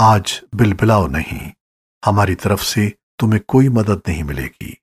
آج بلبلاؤ نہیں۔ ہماری طرف سے تمہیں کوئی مدد نہیں ملے گی۔